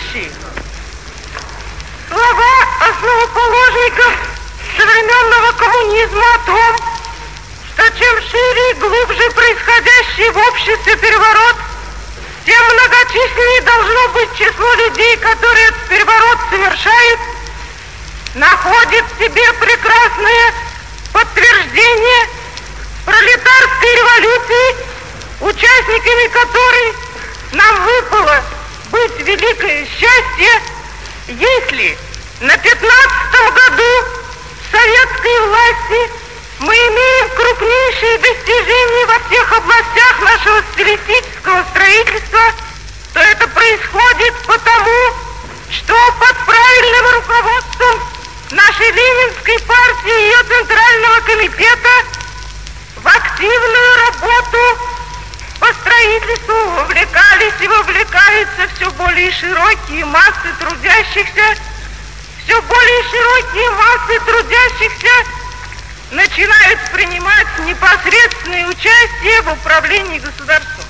вещи. Слова основоположников современного коммунизма о том, что чем шире и глубже происходящий в обществе переворот, тем многочисленнее должно быть число людей, которые этот переворот совершают, находит в себе прекрасное подтверждение пролетарской революции, участниками которой нам выпало быть великое счастье, если на пятнадцатом году советской власти мы имеем крупнейшие достижения во всех областях нашего социалистического строительства, то это происходит потому, что под правильным руководством нашей Ленинской партии и ее Центрального комитета в активную работу по строительству вовлекались и более широкие массы трудящихся, все более широкие массы трудящихся начинают принимать непосредственное участие в управлении государством.